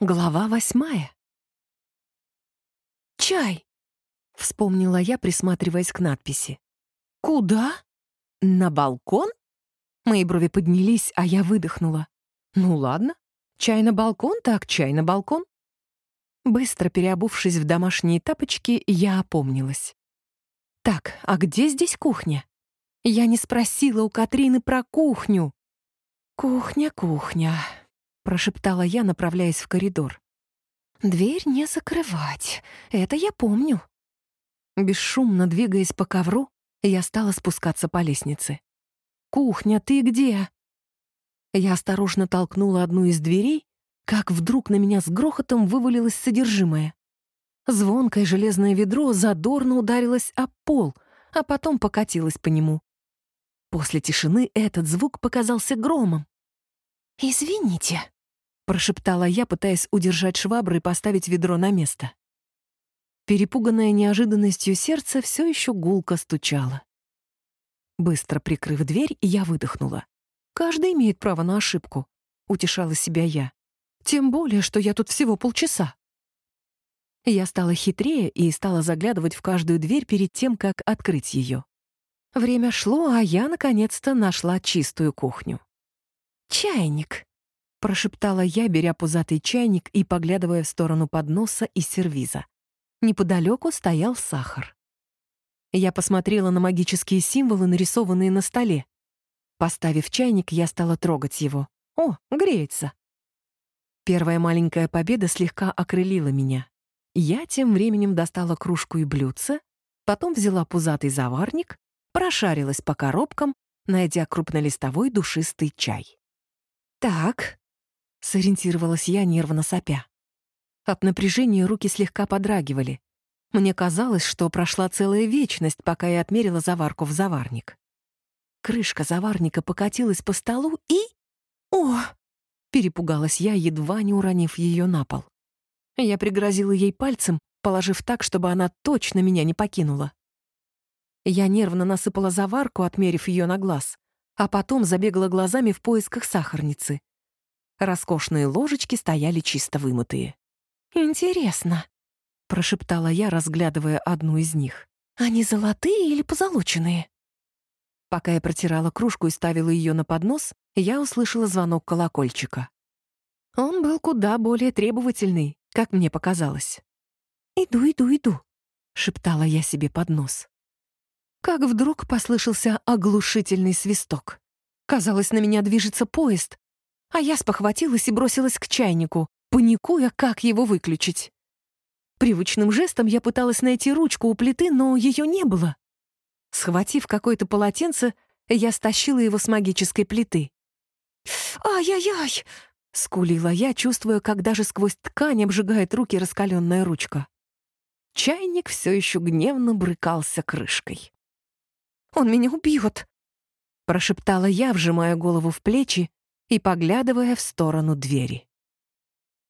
Глава восьмая. «Чай!» — вспомнила я, присматриваясь к надписи. «Куда? На балкон?» Мои брови поднялись, а я выдохнула. «Ну ладно, чай на балкон, так чай на балкон». Быстро переобувшись в домашние тапочки, я опомнилась. «Так, а где здесь кухня?» Я не спросила у Катрины про кухню. «Кухня, кухня», прошептала я, направляясь в коридор. «Дверь не закрывать, это я помню». Бесшумно двигаясь по ковру, я стала спускаться по лестнице. «Кухня, ты где?» Я осторожно толкнула одну из дверей, как вдруг на меня с грохотом вывалилось содержимое. Звонкое железное ведро задорно ударилось об пол, а потом покатилось по нему. После тишины этот звук показался громом. «Извините», прошептала я, пытаясь удержать швабры и поставить ведро на место. Перепуганное неожиданностью сердце все еще гулко стучало. Быстро прикрыв дверь, я выдохнула. «Каждый имеет право на ошибку», — утешала себя я. «Тем более, что я тут всего полчаса». Я стала хитрее и стала заглядывать в каждую дверь перед тем, как открыть ее. Время шло, а я, наконец-то, нашла чистую кухню. «Чайник», Прошептала я, беря пузатый чайник и поглядывая в сторону подноса и сервиза. Неподалеку стоял сахар. Я посмотрела на магические символы, нарисованные на столе. Поставив чайник, я стала трогать его. О, греется. Первая маленькая победа слегка окрылила меня. Я тем временем достала кружку и блюдце, потом взяла пузатый заварник, прошарилась по коробкам, найдя крупнолистовой душистый чай. Так, Сориентировалась я, нервно сопя. От напряжения руки слегка подрагивали. Мне казалось, что прошла целая вечность, пока я отмерила заварку в заварник. Крышка заварника покатилась по столу и... О! Перепугалась я, едва не уронив ее на пол. Я пригрозила ей пальцем, положив так, чтобы она точно меня не покинула. Я нервно насыпала заварку, отмерив ее на глаз, а потом забегала глазами в поисках сахарницы. Роскошные ложечки стояли чисто вымытые. «Интересно», — прошептала я, разглядывая одну из них. «Они золотые или позолоченные?» Пока я протирала кружку и ставила ее на поднос, я услышала звонок колокольчика. Он был куда более требовательный, как мне показалось. «Иду, иду, иду», — шептала я себе под нос. Как вдруг послышался оглушительный свисток. Казалось, на меня движется поезд, а я спохватилась и бросилась к чайнику, паникуя, как его выключить. Привычным жестом я пыталась найти ручку у плиты, но ее не было. Схватив какое-то полотенце, я стащила его с магической плиты. «Ай-яй-яй!» — скулила я, чувствуя, как даже сквозь ткань обжигает руки раскаленная ручка. Чайник все еще гневно брыкался крышкой. «Он меня убьет!» — прошептала я, вжимая голову в плечи и поглядывая в сторону двери.